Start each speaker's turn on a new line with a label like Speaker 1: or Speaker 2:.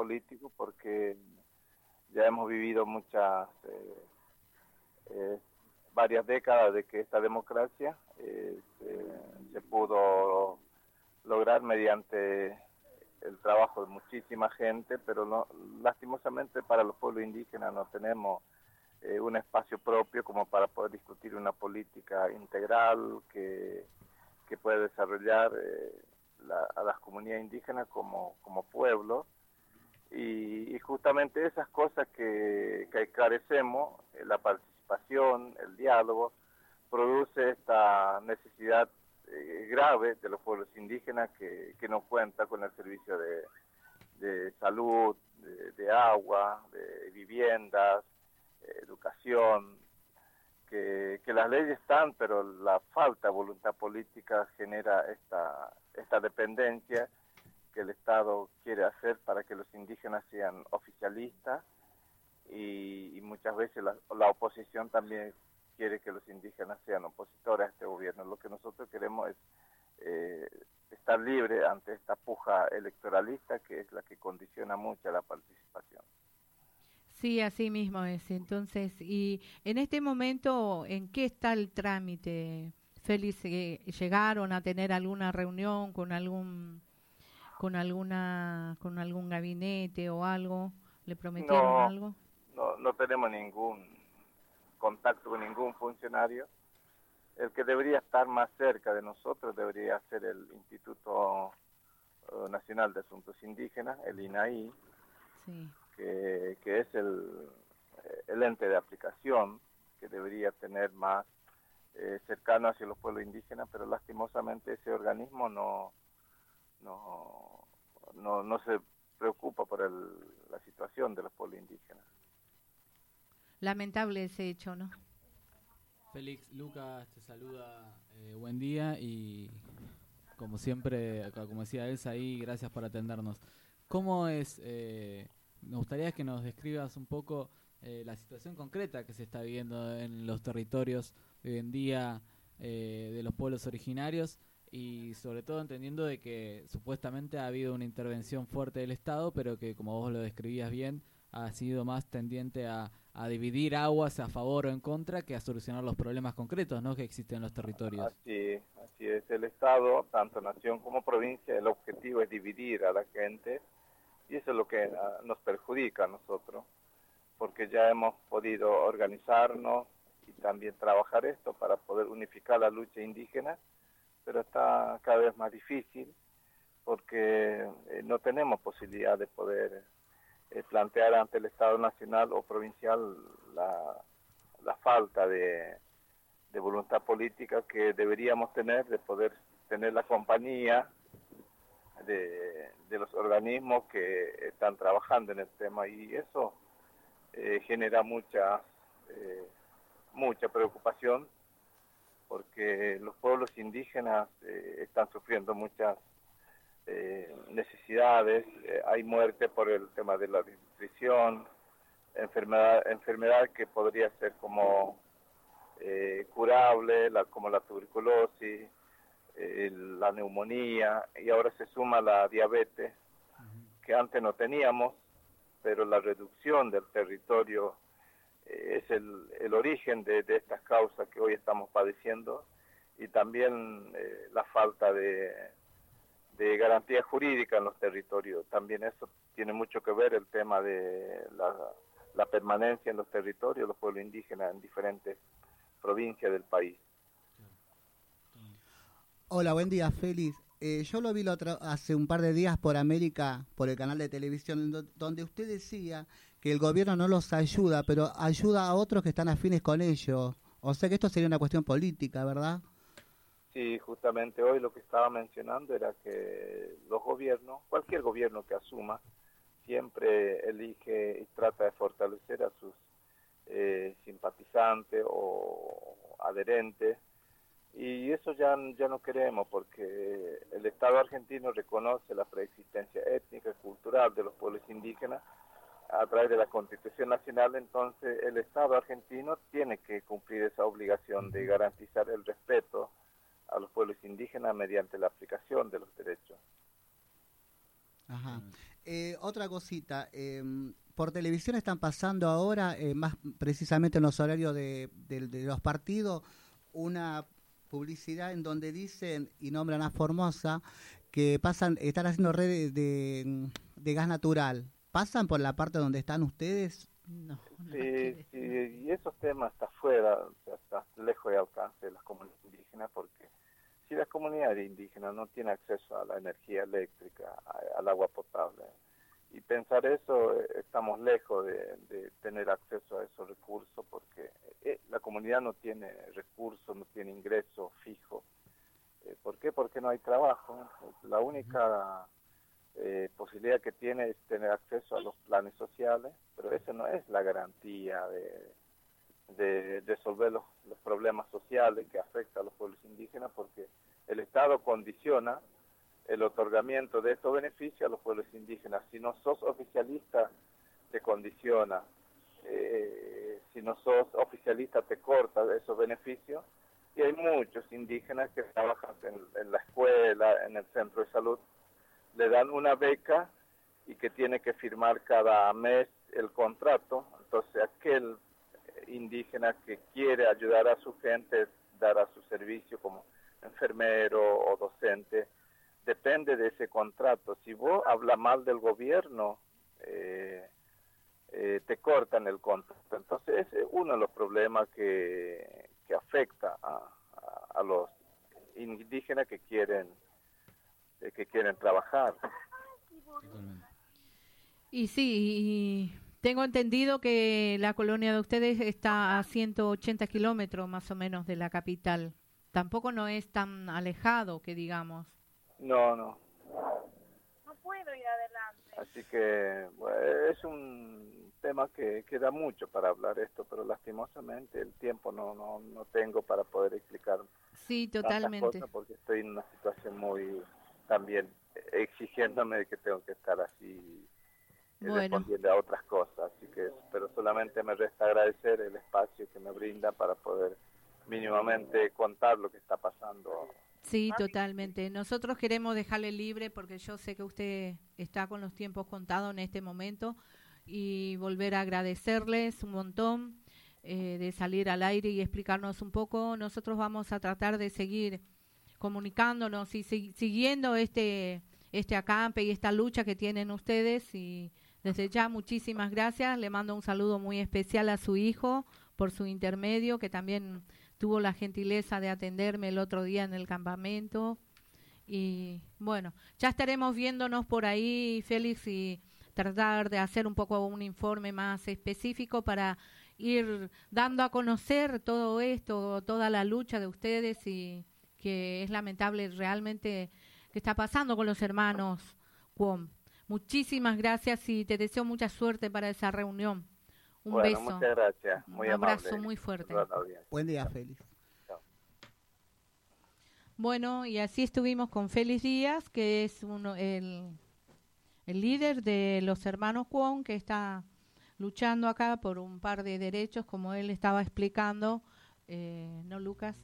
Speaker 1: político porque ya hemos vivido muchas, eh, eh, varias décadas de que esta democracia eh, se, pudo lograr mediante el trabajo de muchísima gente, pero no, lastimosamente para los pueblos indígenas no tenemos un espacio propio como para poder discutir una política integral que, que pueda desarrollar a las comunidades indígenas como, como pueblo y, justamente esas cosas que, carecemos, eh, la participación, el diálogo, produce esta necesidad eh, grave de los pueblos indígenas que, no cuenta con el servicio de, salud, de, agua, de viviendas, educación, que, que, las leyes están, pero la falta de voluntad política genera esta, esta dependencia que el Estado quiere hacer para que los indígenas sean oficialistas y, muchas veces la, oposición también quiere que los indígenas sean opositores a este gobierno. Lo que nosotros queremos es eh, estar libre ante esta puja electoralista que es la que condiciona mucho la participación.
Speaker 2: Sí, así mismo es. Entonces, y en este momento, ¿en qué está el trámite? Félix, eh, ¿llegaron a tener alguna reunión con algún con alguna con algún gabinete o algo? ¿Le prometieron algo?
Speaker 1: No, no tenemos ningún contacto con ningún funcionario. El que debería estar más cerca de nosotros debería ser el Instituto eh, Nacional de Asuntos Indígenas, el INAI, que, que, es el, eh, el ente de aplicación que debería tener más eh, cercano hacia los pueblos indígenas, pero lastimosamente ese organismo no, no, no, no se preocupa por el, la situación de los pueblos indígenas.
Speaker 2: Lamentable ese hecho, ¿no?
Speaker 3: Félix, Lucas te saluda, eh, buen día y como siempre, como decía Elsa ahí, gracias por atendernos. ¿Cómo es, eh, me gustaría que nos describas un poco eh, la situación concreta que se está viviendo en los territorios hoy en día de los pueblos originarios y sobre todo entendiendo de que supuestamente ha habido una intervención fuerte del Estado, pero que como vos lo describías bien, ha sido más tendiente a, dividir aguas a favor o en contra que a solucionar los problemas concretos ¿no? que existen en los territorios.
Speaker 1: Así, así es, el Estado, tanto nación como provincia, el objetivo es dividir a la gente y eso es lo que ah, nos perjudica a nosotros, porque ya hemos podido organizarnos y también trabajar esto para poder unificar la lucha indígena pero está cada vez más difícil porque eh, no tenemos posibilidad de poder eh, plantear ante el Estado nacional o provincial la, falta de, voluntad política que deberíamos tener de poder tener la compañía de, los organismos que están trabajando en el tema y eso eh, genera mucha mucha preocupación porque los pueblos indígenas eh, están sufriendo muchas eh, necesidades, eh, hay muerte por el tema de la nutrición, enfermedad, enfermedad que podría ser como curable, la, como la tuberculosis, la neumonía, y ahora se suma la diabetes, que antes no teníamos, pero la reducción del territorio es el, el origen de, estas causas que hoy estamos padeciendo y también eh, la falta de, de garantía jurídica en los territorios. También eso tiene mucho que ver el tema de la, la permanencia en los territorios, los pueblos indígenas en diferentes provincias del país.
Speaker 4: Hola, buen día, Félix. Eh, yo lo vi hace un par de días por América, por el canal de televisión, donde usted decía que el gobierno no los ayuda, pero ayuda a otros que están afines con ellos. O sea que esto sería una cuestión política, ¿verdad?
Speaker 1: Sí, justamente hoy lo que estaba mencionando era que los gobiernos, cualquier gobierno que asuma, siempre elige y trata de fortalecer a sus eh, simpatizantes o adherentes y eso ya, ya no queremos porque el Estado argentino reconoce la preexistencia étnica y cultural de los pueblos indígenas a través de la Constitución Nacional, entonces el Estado argentino tiene que cumplir esa obligación de garantizar el respeto a los pueblos indígenas mediante la aplicación de los derechos.
Speaker 4: Ajá. Eh, otra cosita, em, por televisión están pasando ahora, eh, más precisamente en los horarios de, los partidos, una publicidad en donde dicen y nombran a Formosa que pasan, están haciendo redes de, gas natural. ¿Pasan por la parte donde están ustedes?
Speaker 1: No. sí, y esos temas está fuera, está lejos de alcance de las comunidades indígenas porque si la comunidad indígena no tiene acceso a la energía eléctrica, al agua potable, y pensar eso, eh, estamos lejos de, tener acceso a esos recursos porque eh, la comunidad no tiene recursos, no tiene ingresos fijos. Eh, ¿Por qué? Porque no hay trabajo. La única posibilidad que tiene es tener acceso a los planes sociales, pero eso no es la garantía de, de resolver los, problemas sociales que afectan a los pueblos indígenas porque el Estado condiciona el otorgamiento de estos beneficios a los pueblos indígenas. Si no sos oficialista, te condiciona. Eh, si no sos oficialista, te corta esos beneficios. Y hay muchos indígenas que trabajan en la escuela, en el centro de salud, le dan una beca y que tiene que firmar cada mes el contrato. Entonces aquel indígena que quiere ayudar a su gente, dar a su servicio como enfermero o docente, depende de ese contrato. Si vos hablas mal del gobierno, eh, eh, te cortan el contrato. Entonces ese es uno de los problemas que, que afecta a, a, los indígenas que quieren eh, que quieren trabajar.
Speaker 2: Y sí, tengo entendido que la colonia de ustedes está a 180 kilómetros más o menos de la capital. Tampoco no es tan alejado que digamos.
Speaker 1: No, no.
Speaker 5: No puedo ir adelante.
Speaker 1: Así que es un tema que queda mucho para hablar esto, pero lastimosamente el tiempo no, no, no tengo para poder explicar.
Speaker 2: Sí, totalmente.
Speaker 1: Porque estoy en una situación muy también exigiéndome de que tengo que estar así bueno. a otras cosas. Así que, pero solamente me resta agradecer el espacio que me brinda para poder mínimamente contar lo que está pasando.
Speaker 2: Sí, totalmente. Nosotros queremos dejarle libre porque yo sé que usted está con los tiempos contados en este momento y volver a agradecerles un montón eh, de salir al aire y explicarnos un poco. Nosotros vamos a tratar de seguir comunicándonos y siguiendo este este acampe y esta lucha que tienen ustedes y desde ya, muchísimas gracias. Le mando un saludo muy especial a su hijo por su intermedio, que también tuvo la gentileza de atenderme el otro día en el campamento. Y bueno, ya estaremos viéndonos por ahí, Félix, y tratar de hacer un poco un informe más específico para ir dando a conocer todo esto, toda la lucha de ustedes y que es lamentable realmente que está pasando con los hermanos Cuom. Muchísimas gracias y te deseo mucha suerte para esa reunión. Un beso.
Speaker 1: Muchas gracias.
Speaker 2: Un abrazo muy fuerte.
Speaker 4: Buen día, Félix.
Speaker 2: Bueno, y así estuvimos con Félix Díaz, que es uno, el, el líder de los hermanos Cuom, que está luchando acá por un par de derechos, como él estaba explicando, eh, ¿no, Lucas?